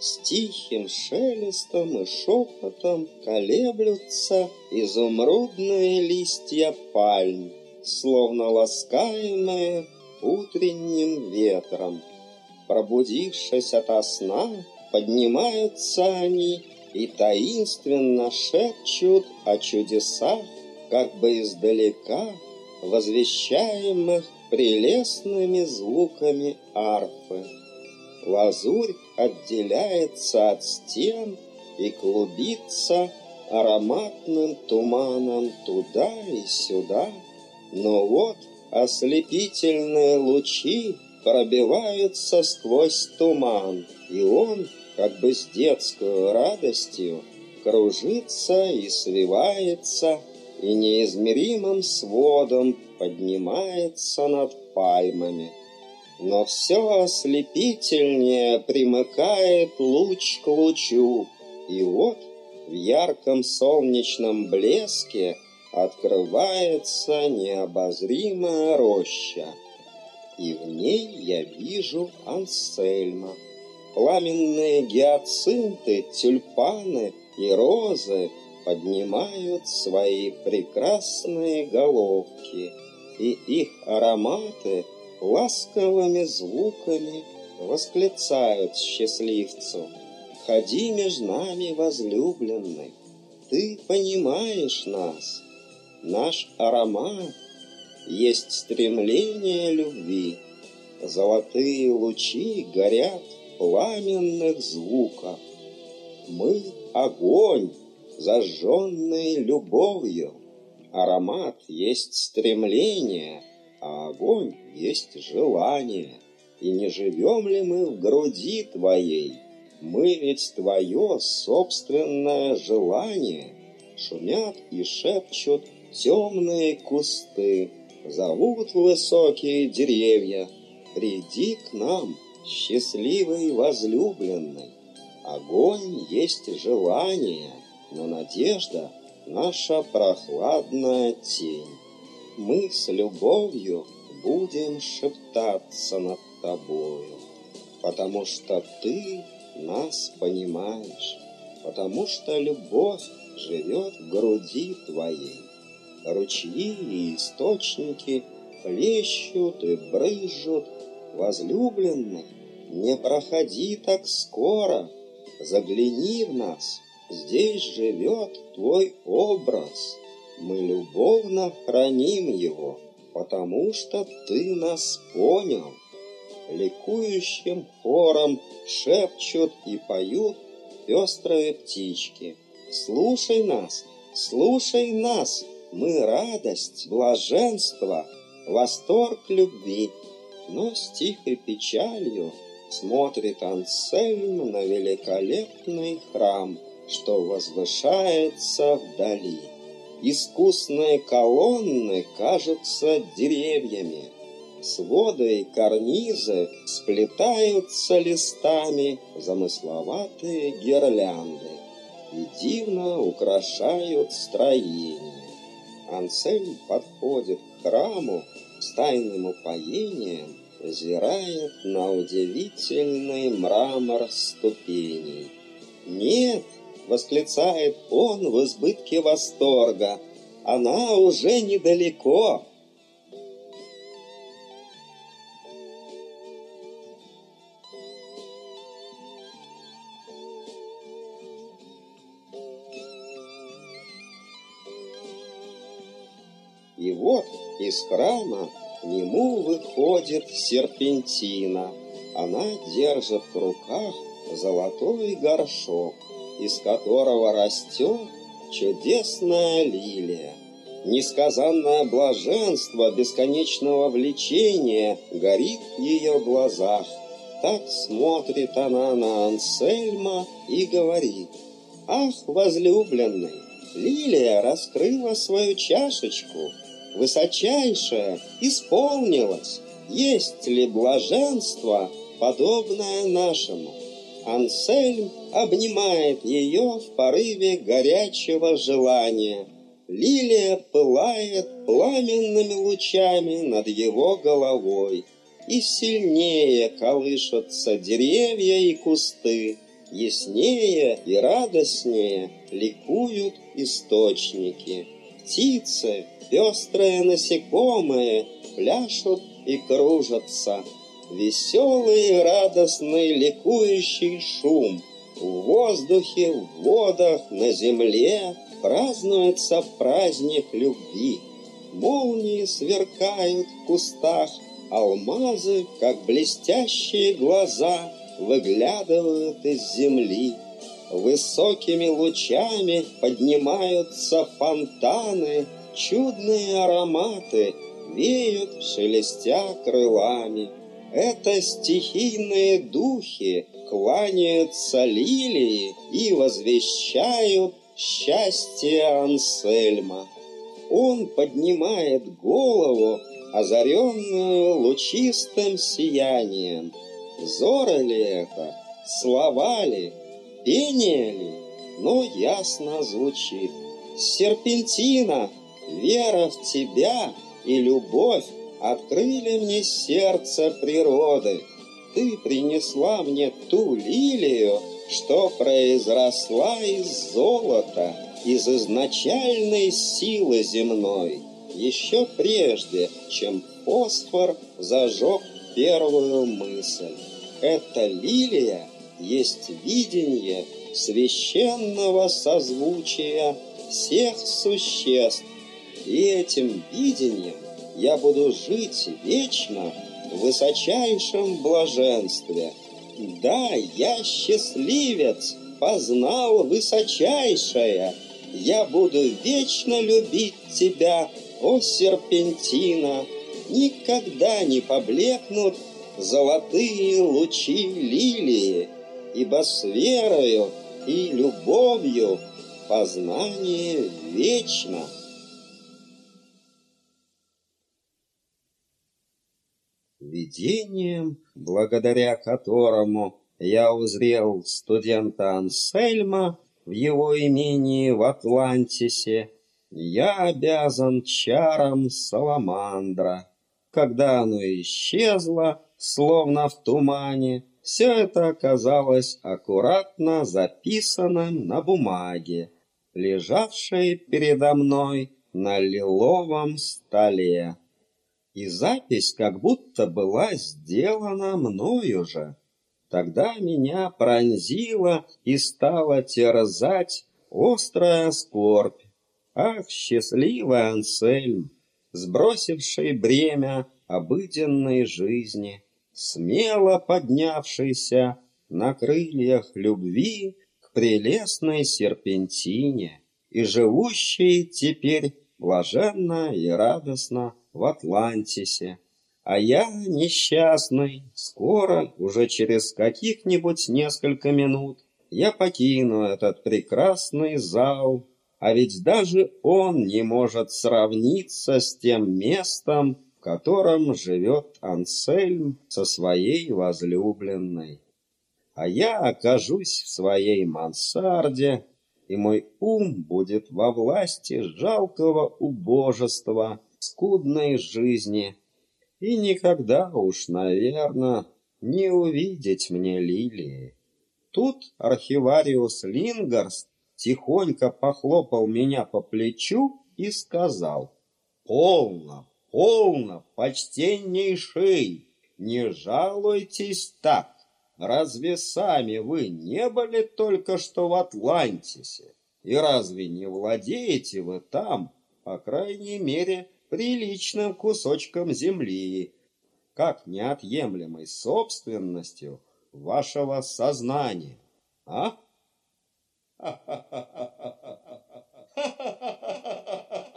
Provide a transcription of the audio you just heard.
С тихим шелестом и шепотом колеблются изумрудные листья пальм, Словно ласкаемые утренним ветром. Пробудившись ото сна, поднимаются они и таинственно шепчут о чудесах, как бы издалека, возвещаемых прелестными звуками арфы. Лазурь отделяется от стен и клубится ароматным туманом туда и сюда. Но вот ослепительные лучи пробиваются сквозь туман, и он, как бы с детской радостью, кружится и свивается, и неизмеримым сводом поднимается над пальмами. Но все ослепительнее примыкает луч к лучу, и вот в ярком солнечном блеске открывается необозримая роща, и в ней я вижу Ансельма. Пламенные гиацинты, тюльпаны и розы поднимают свои прекрасные головки, и их ароматы ласковыми звуками восклицают счастливцу. «Ходи между нами, возлюбленный, ты понимаешь нас, наш аромат есть стремление любви, золотые лучи горят пламенных звуках. Мы — огонь, зажженный любовью. Аромат есть стремление, а огонь есть желание. И не живем ли мы в груди твоей? Мы ведь твое собственное желание. Шумят и шепчут темные кусты, зовут высокие деревья. Приди к нам, счастливый возлюбленный. Огонь есть желание, но надежда — наша прохладная тень. Мы с любовью будем шептаться над тобою, потому что ты нас понимаешь, потому что любовь живет в груди твоей. Ручьи и источники плещут и брызжут, возлюбленный, не проходи так скоро, загляни в нас — Здесь живет твой образ. Мы любовно храним его, потому что ты нас понял. Ликующим хором шепчут и поют пестрые птички. Слушай нас, слушай нас, мы радость, блаженство, восторг любви. Но с тихой печалью смотрит Ансельм на великолепный храм — что возвышается вдали. Искусные колонны кажутся деревьями, своды и карнизы сплетаются листами замысловатые гирлянды и дивно украшают строение. Ансельм подходит к храму с тайным упоением, взирает на удивительный мрамор ступеней. Восклицает он в избытке восторга. Она уже недалеко. И вот из храма к нему выходит серпентина. Она держит в руках золотой горшок из которого растет чудесная лилия. Несказанное блаженство бесконечного влечения горит в ее глазах. Так смотрит она на Ансельма и говорит, «Ах, возлюбленный, лилия раскрыла свою чашечку, высочайшая исполнилась. Есть ли блаженство, подобное нашему?» Ансельм обнимает ее в порыве горячего желания. Лилия пылает пламенными лучами над его головой, и сильнее колышутся деревья и кусты. яснее и радостнее ликуют источники. Птицы, пестрые насекомые, пляшут и кружатся. Веселый радостный ликующий шум. В воздухе, в водах, на земле празднуется праздник любви. Молнии сверкают в кустах, алмазы, как блестящие глаза, выглядывают из земли. Высокими лучами поднимаются фонтаны, чудные ароматы веют, шелестя крылами. Это стихийные духи кланяются лилии и возвещают счастье Ансельма. Он поднимает голову, озаренную лучистым сиянием. Зоры ли это, слова ли, пение ли, но ясно звучит. Серпентина, вера в тебя и любовь открыли мне сердце природы. Ты принесла мне ту лилию, что произросла из золота, из изначальной силы земной, еще прежде, чем фосфор зажег первую мысль. Эта лилия есть видение священного созвучия всех существ, и этим видением я буду жить вечно в высочайшем блаженстве. Да, я счастливец, познал высочайшее. Я буду вечно любить тебя, о серпентина. Никогда не поблекнут золотые лучи лилии, ибо с верою и любовью познание вечно. Видением, благодаря которому я узрел студента Ансельма в его имении в Атлантисе, я обязан чарам Саламандра. Когда оно исчезло, словно в тумане, все это оказалось аккуратно записанным на бумаге, лежавшей передо мной на лиловом столе. И запись как будто была сделана мною же. Тогда меня пронзила и стала терзать острая скорбь. Ах, счастливый Ансельм, сбросивший бремя обыденной жизни, смело поднявшийся на крыльях любви к прелестной серпентине и живущий теперь блаженно и радостно в Атлантисе. А я, несчастный, скоро, уже через каких-нибудь несколько минут, я покину этот прекрасный зал, а ведь даже он не может сравниться с тем местом, в котором живет Ансельм со своей возлюбленной. А я окажусь в своей мансарде, и мой ум будет во власти жалкого убожества, скудной жизни, и никогда уж, наверное, не увидеть мне лилии. Тут архивариус Лингарст тихонько похлопал меня по плечу и сказал, «Полно, полно, почтеннейший, не жалуйтесь так. Разве сами вы не были только что в Атлантисе? И разве не владеете вы там, по крайней мере, приличным кусочком земли, как неотъемлемой собственностью вашего сознания? А?